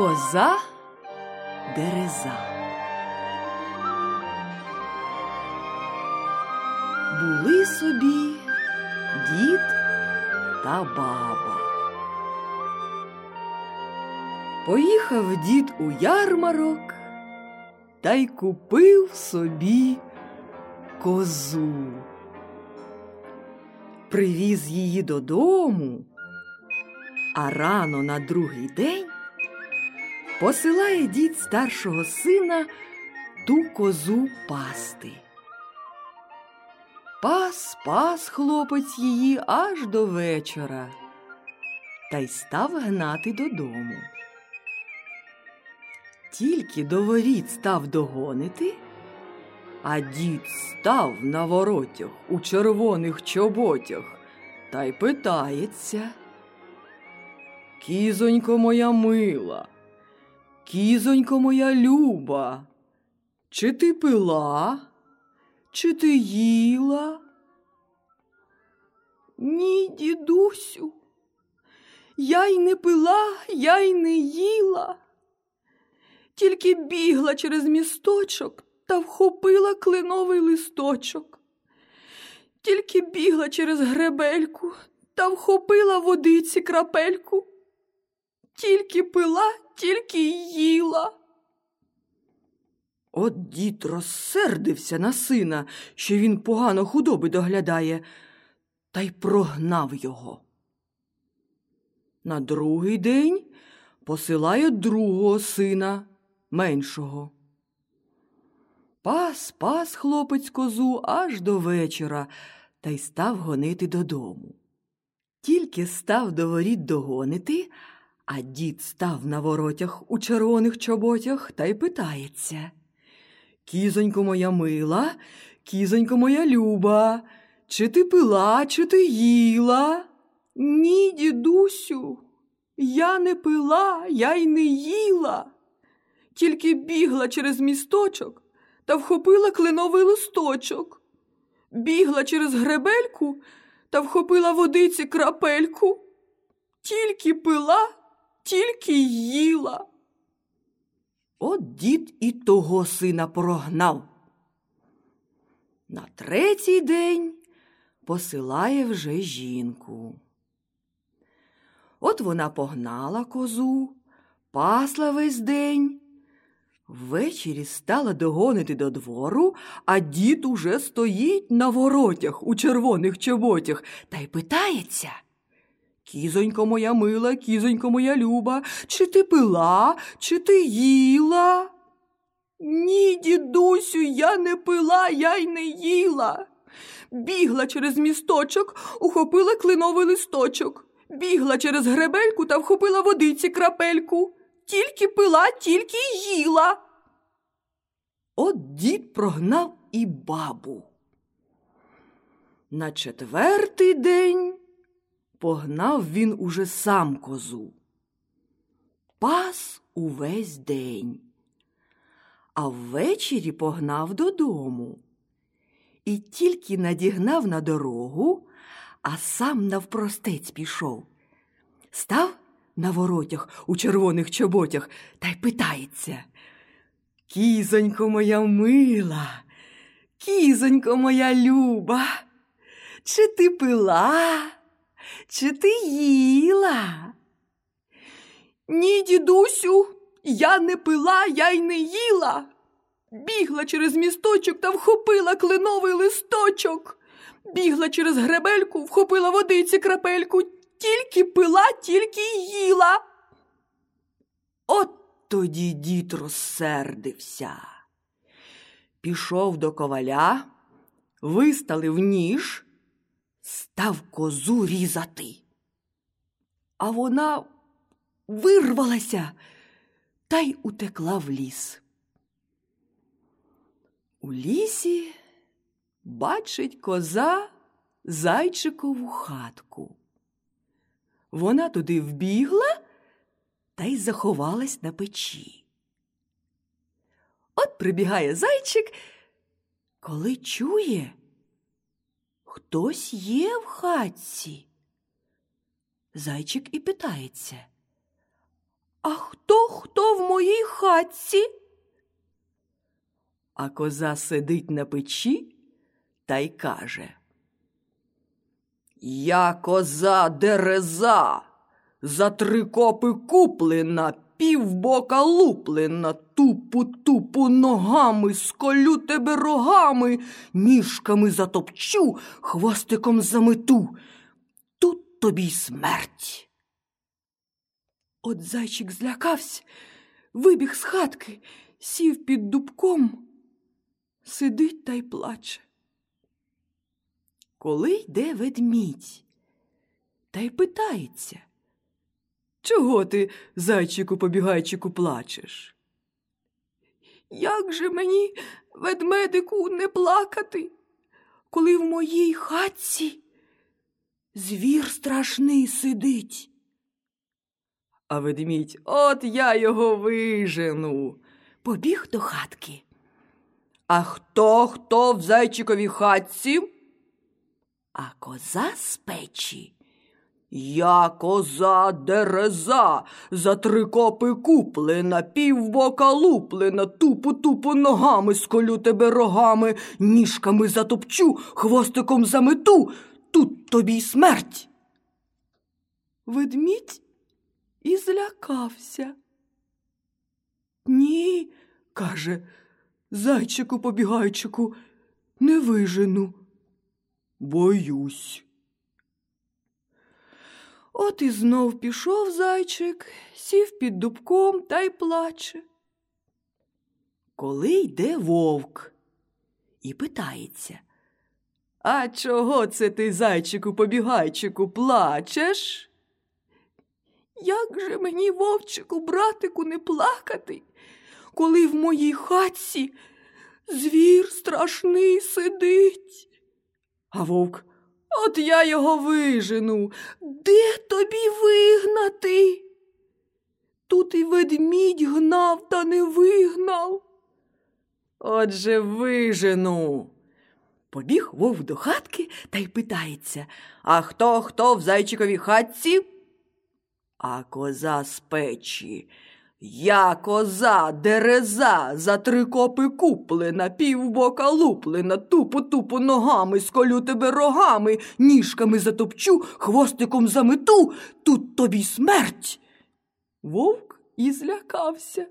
Коза дереза. Були собі дід та баба. Поїхав дід у ярмарок та й купив собі козу. Привіз її додому, а рано на другий день посилає дід старшого сина ту козу пасти. Пас пас хлопець її аж до вечора та й став гнати додому. Тільки до воріт став догонити, а дід став на воротях у червоних чоботях та й питається. Кізонько моя мила, кізонько моя люба, чи ти пила, чи ти їла? Ні, дідусю, я й не пила, я й не їла, тільки бігла через місточок та вхопила кленовий листочок. Тільки бігла через гребельку та вхопила водиці крапельку. Тільки пила, тільки їла. От дід розсердився на сина, що він погано худоби доглядає, та й прогнав його. На другий день посилає другого сина, меншого. Пас пас хлопець козу аж до вечора та й став гонити додому. Тільки став до воріт догонити, а дід став на воротях у червоних чоботях та й питається. Кізонько моя мила, кізонько моя люба, чи ти пила, чи ти їла? Ні, дідусю, я не пила, я й не їла, тільки бігла через місточок та вхопила кленовий листочок, бігла через гребельку та вхопила водиці крапельку, тільки пила, тільки їла. От дід і того сина прогнав. На третій день посилає вже жінку. От вона погнала козу, пасла весь день. Ввечері стала догонити до двору, а дід уже стоїть на воротях у червоних чоботях та й питається. Кізонько моя мила, кізонько моя люба, чи ти пила, чи ти їла? Ні, дідусю, я не пила, я й не їла. Бігла через місточок, ухопила клиновий листочок, бігла через гребельку та вхопила водиці крапельку. Тільки пила, тільки їла. От дід прогнав і бабу. На четвертий день погнав він уже сам козу. Пас увесь день, а ввечері погнав додому. І тільки надігнав на дорогу, а сам навпростець пішов. Став на воротях у червоних чоботях та й питається. Кізонько моя мила, кізонько моя люба, чи ти пила? Чи ти їла? Ні, дідусю, я не пила, я й не їла. Бігла через місточок та вхопила кленовий листочок. Бігла через гребельку, вхопила водиці крапельку, тільки пила, тільки їла. От тоді дід розсердився. Пішов до коваля, виставив ніж став козу різати. А вона вирвалася та й утекла в ліс. У лісі бачить коза зайчикову хатку. Вона туди вбігла та й заховалась на печі. От прибігає зайчик, коли чує, Хтось є в хатці? Зайчик і питається. А хто хто в моїй хатці? А коза сидить на печі та й каже. Я коза дереза, за три копи куплена, півбока луплена, тупу тупу ногами, сколю тебе рогами, ніжками затопчу, хвостиком замету. Тут тобі й смерть. От зайчик злякався, вибіг з хатки, сів під дубком, сидить та й плаче. Коли йде ведмідь, та й питається, чого ти, зайчику побігайчику, плачеш? Як же мені, ведмедику, не плакати, коли в моїй хатці звір страшний сидить? А ведмідь, от я його вижену, побіг до хатки. А хто хто в зайчиковій хатці? А коза з печі. Я коза дереза, за три копи куплена, півбока луплена, тупу тупу ногами сколю тебе рогами, ніжками затопчу, хвостиком замету, тут тобі й смерть. Ведмідь і злякався. Ні, каже, зайчику побігайчику, не вижену. Боюсь. От і знов пішов зайчик, сів під дубком та й плаче. Коли йде вовк і питається, А чого це ти, зайчику побігайчику, плачеш? Як же мені, вовчику, братику, не плакати, коли в моїй хатці звір страшний сидить? А вовк, от я його вижену. Де тобі вигнати? Тут і ведмідь гнав, та не вигнав. Отже, вижену. Побіг вовк до хатки та й питається А хто хто в зайчиковій хатці? А коза з печі. Я коза, дереза, за три копи куплена, півбока луплена, тупу тупу ногами, сколю тебе рогами, ніжками затопчу, хвостиком замету, тут тобі смерть. Вовк і злякався.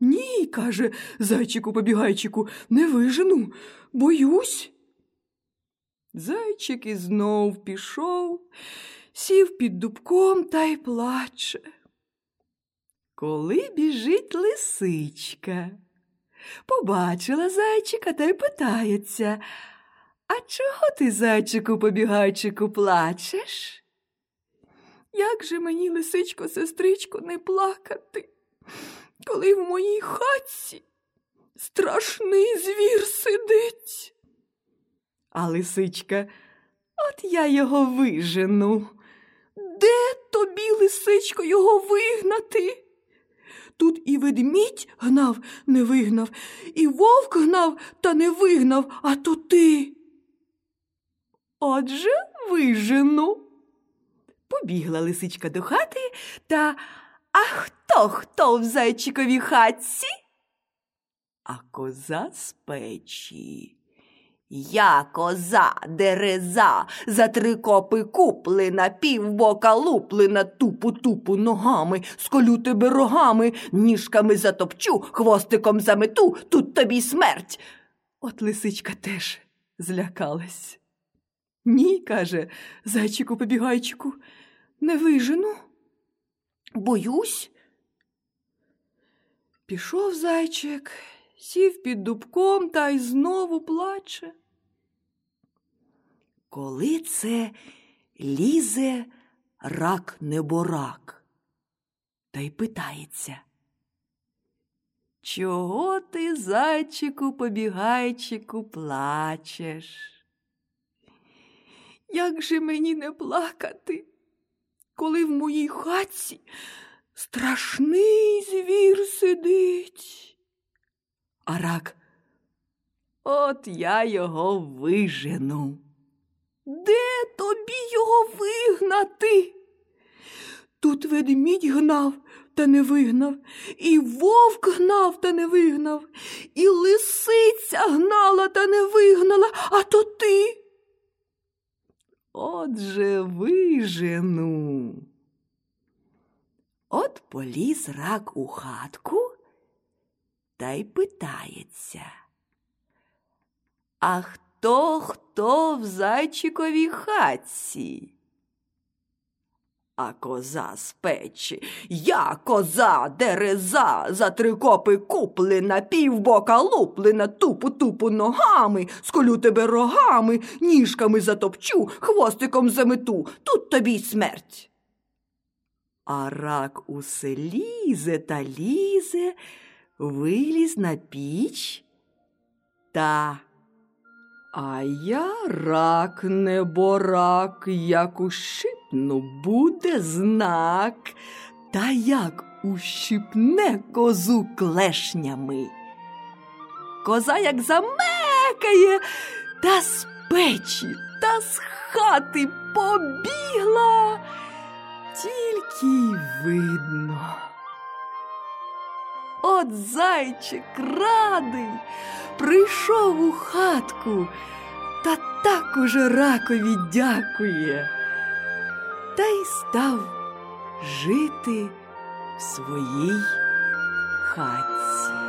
Ні, каже зайчику побігайчику, не вижену, боюсь. Зайчик і знов пішов, сів під дубком та й плаче. Коли біжить лисичка, побачила зайчика та й питається, а чого ти, зайчику побігайчику, плачеш? Як же мені, лисичко, сестричко, не плакати, коли в моїй хатці страшний звір сидить? А лисичка, от я його вижену. Де тобі, лисичко, його вигнати? Тут і ведмідь гнав, не вигнав, і вовк гнав та не вигнав, а то ти. Отже, вижену. Побігла лисичка до хати та а хто хто в зайчиковій хатці? А коза з печі. Я коза, дереза, за три копи куплена, півбока луплена, тупу тупу ногами, сколю тебе рогами, ніжками затопчу, хвостиком замету, тут тобі смерть. От лисичка теж злякалась. Ні, каже зайчику побігайчику, не вижену. Боюсь. Пішов зайчик, сів під дубком та й знову плаче. Коли це лізе рак неборак, та й питається. Чого ти, зайчику, побігайчику, плачеш? Як же мені не плакати, коли в моїй хатці страшний звір сидить? А рак, от я його вижену. Де тобі його вигнати? Тут ведмідь гнав та не вигнав, і вовк гнав та не вигнав, і лисиця гнала та не вигнала, а то ти. Отже вижену. От поліз рак у хатку та й питається. А хто хто в зайчиковій хатці? А коза з печі, я коза, дереза, за три копи куплена, півбока луплена, тупу тупу ногами, сколю тебе рогами, ніжками затопчу, хвостиком замету, тут тобі й смерть. А рак усе лізе та лізе, виліз на піч та. А я рак не борак, як ущипну буде знак, та як ущипне козу клешнями. Коза як замекає, та з печі, та з хати побігла, тільки й видно. От зайчик радий прийшов у хатку та так уже ракові дякує, та й став жити в своїй хатці.